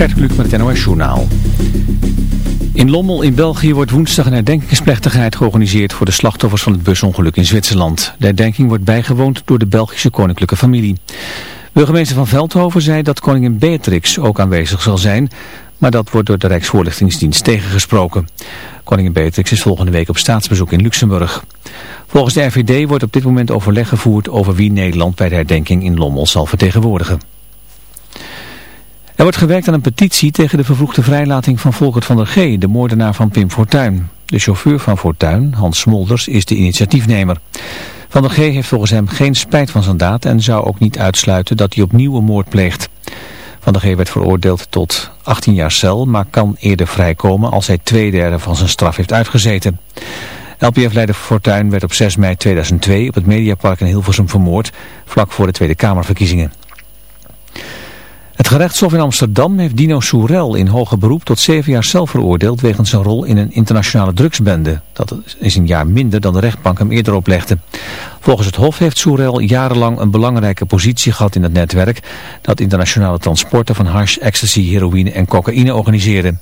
Gert Kluk met het NOS Journaal. In Lommel in België wordt woensdag een herdenkingsplechtigheid georganiseerd voor de slachtoffers van het busongeluk in Zwitserland. De herdenking wordt bijgewoond door de Belgische koninklijke familie. Burgemeester van Veldhoven zei dat koningin Beatrix ook aanwezig zal zijn, maar dat wordt door de Rijksvoorlichtingsdienst tegengesproken. Koningin Beatrix is volgende week op staatsbezoek in Luxemburg. Volgens de RVD wordt op dit moment overleg gevoerd over wie Nederland bij de herdenking in Lommel zal vertegenwoordigen. Er wordt gewerkt aan een petitie tegen de vervroegde vrijlating van Volkert van der G, de moordenaar van Pim Fortuyn. De chauffeur van Fortuyn, Hans Smolders, is de initiatiefnemer. Van der G heeft volgens hem geen spijt van zijn daad en zou ook niet uitsluiten dat hij opnieuw een moord pleegt. Van der G werd veroordeeld tot 18 jaar cel, maar kan eerder vrijkomen als hij twee derde van zijn straf heeft uitgezeten. LPF-leider Fortuyn werd op 6 mei 2002 op het Mediapark in Hilversum vermoord, vlak voor de Tweede Kamerverkiezingen. Gerechtshof in Amsterdam heeft Dino Soerel in hoger beroep tot zeven jaar cel veroordeeld wegens zijn rol in een internationale drugsbende. Dat is een jaar minder dan de rechtbank hem eerder oplegde. Volgens het hof heeft Soerel jarenlang een belangrijke positie gehad in het netwerk dat internationale transporten van hash, ecstasy, heroïne en cocaïne organiseerde.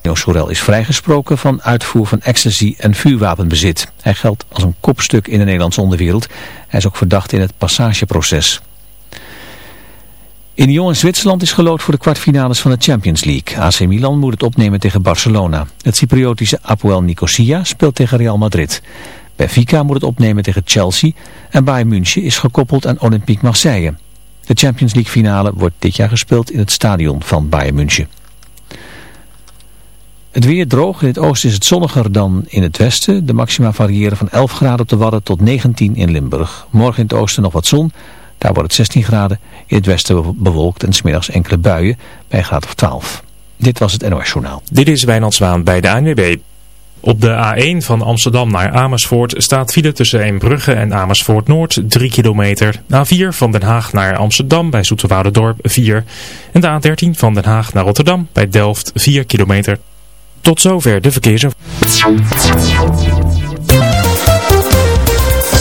Dino Soerel is vrijgesproken van uitvoer van ecstasy en vuurwapenbezit. Hij geldt als een kopstuk in de Nederlandse onderwereld. Hij is ook verdacht in het passageproces. In Lyon Zwitserland is gelood voor de kwartfinales van de Champions League. AC Milan moet het opnemen tegen Barcelona. Het Cypriotische Apoel Nicosia speelt tegen Real Madrid. Benfica moet het opnemen tegen Chelsea en Bayern München is gekoppeld aan Olympique Marseille. De Champions League finale wordt dit jaar gespeeld in het stadion van Bayern München. Het weer droog. In het oosten is het zonniger dan in het westen. De maxima variëren van 11 graden op de Wadden tot 19 in Limburg. Morgen in het oosten nog wat zon. Daar wordt het 16 graden. In het westen bewolkt en smiddags enkele buien bij een graad of 12. Dit was het NOS Journaal. Dit is Wijnand Zwaan bij de ANWB. Op de A1 van Amsterdam naar Amersfoort staat file tussen Eembrugge en Amersfoort Noord 3 kilometer. A4 van Den Haag naar Amsterdam bij Dorp 4. En de A13 van Den Haag naar Rotterdam bij Delft 4 kilometer. Tot zover de verkeersinformatie.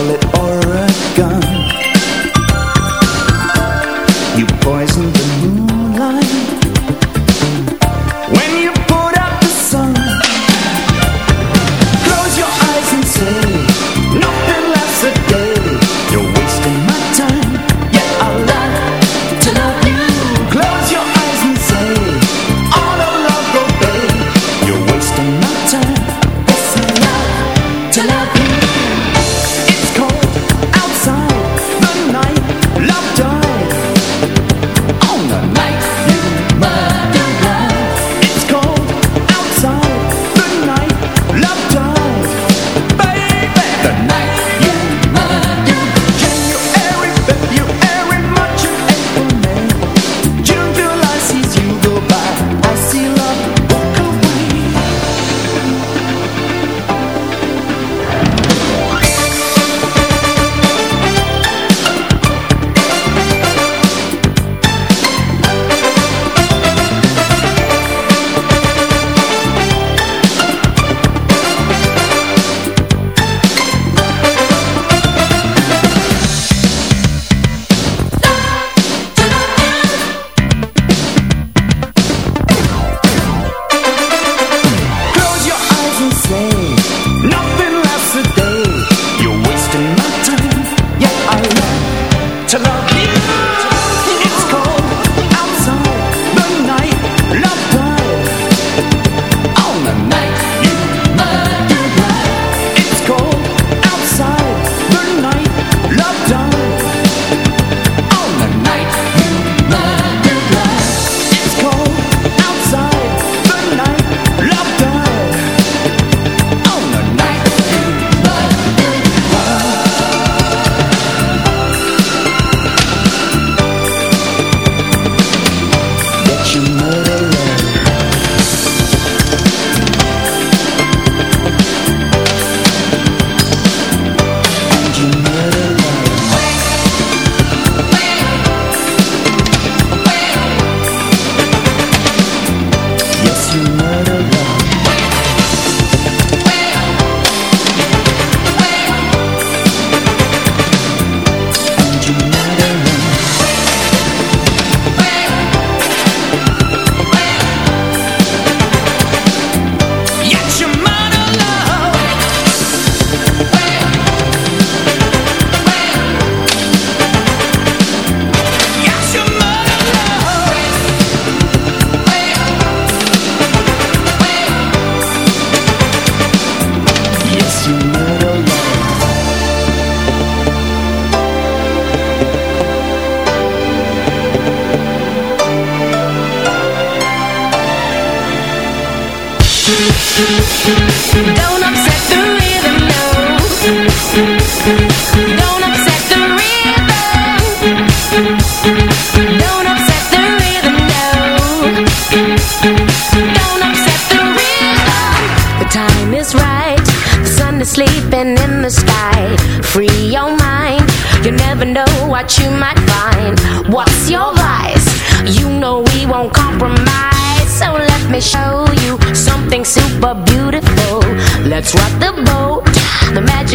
call it.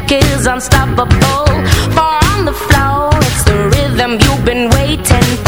music is unstoppable. Far on the floor, it's the rhythm you've been waiting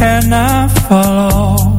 and I follow.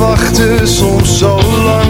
wachten soms zo lang.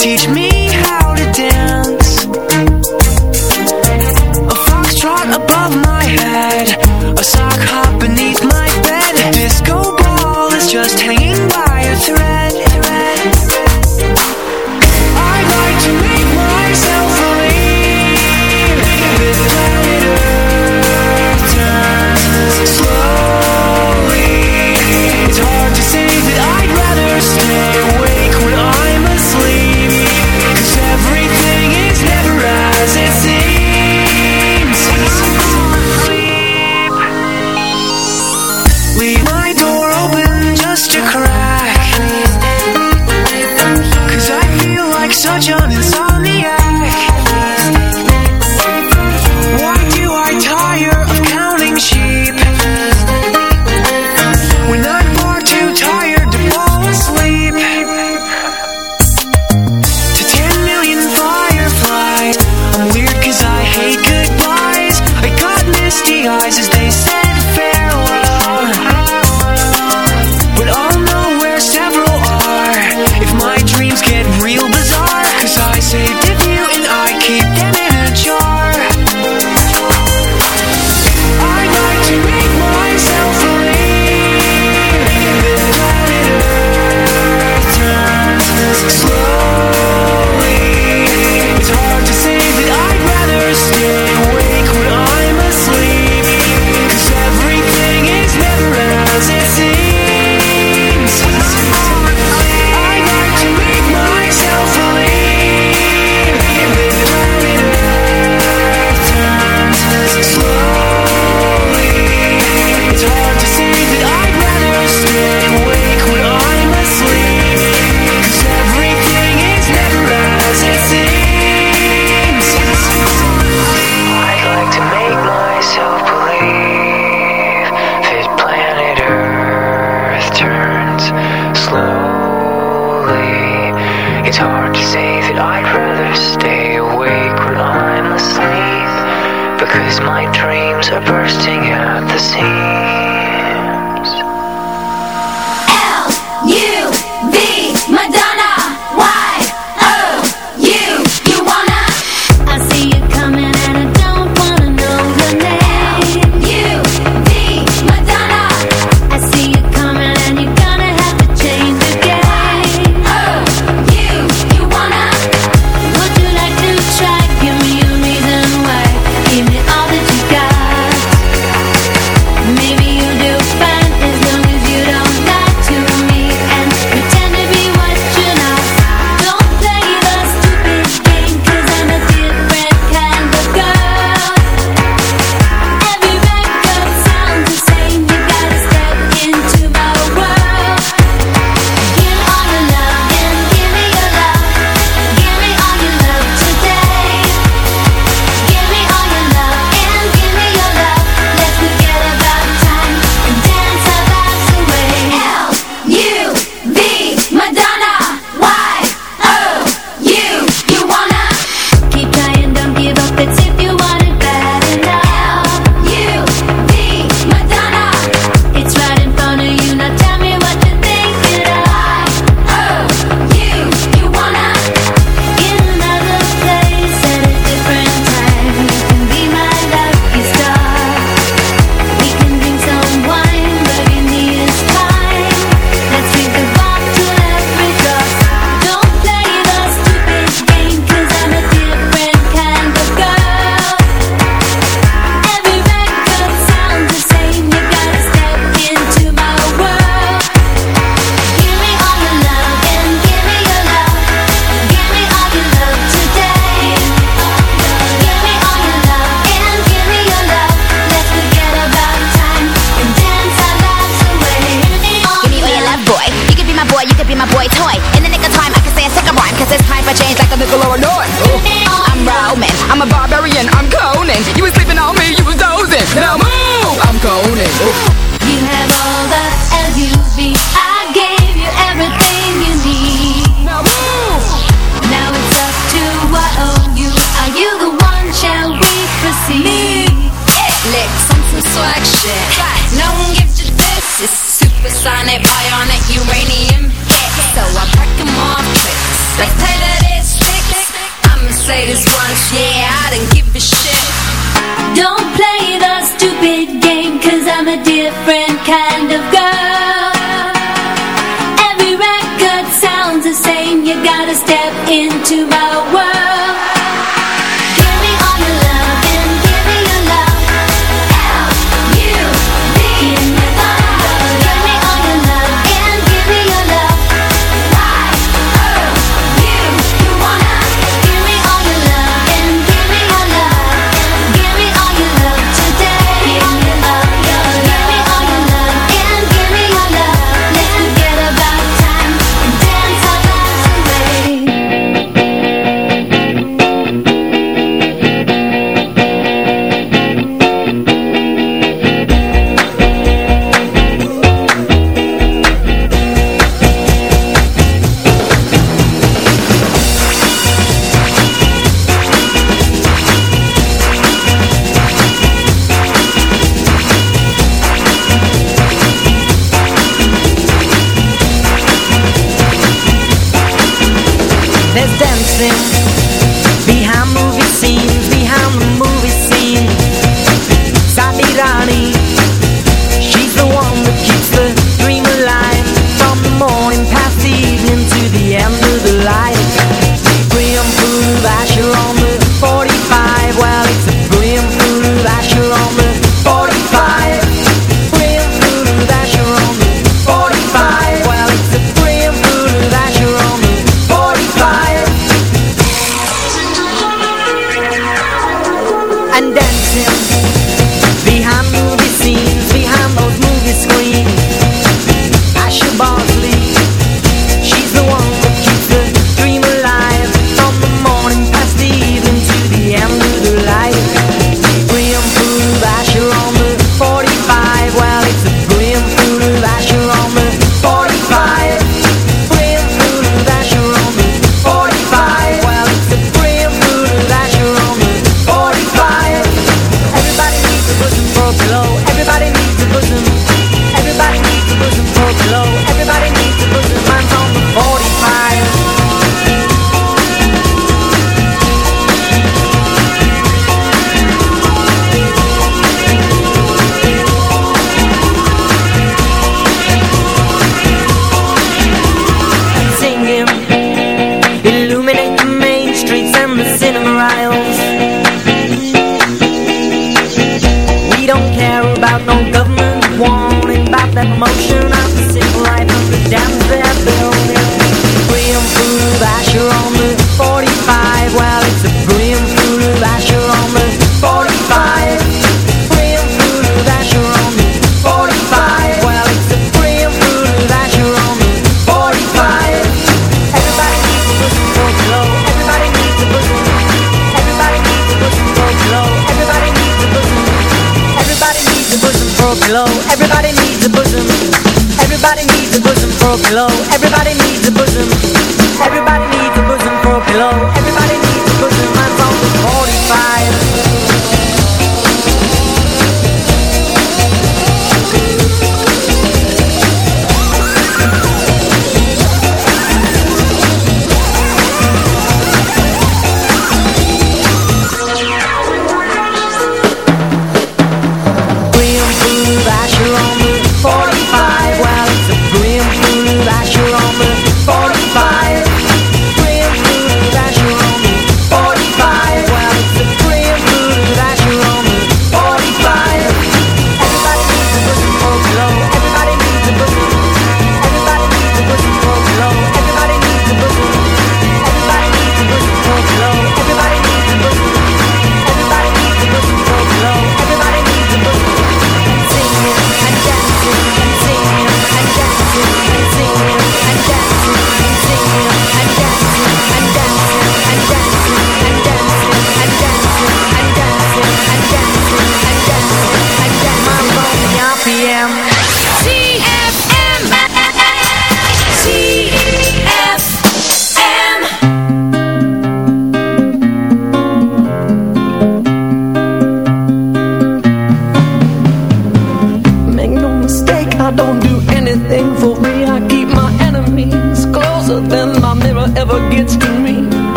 Teach me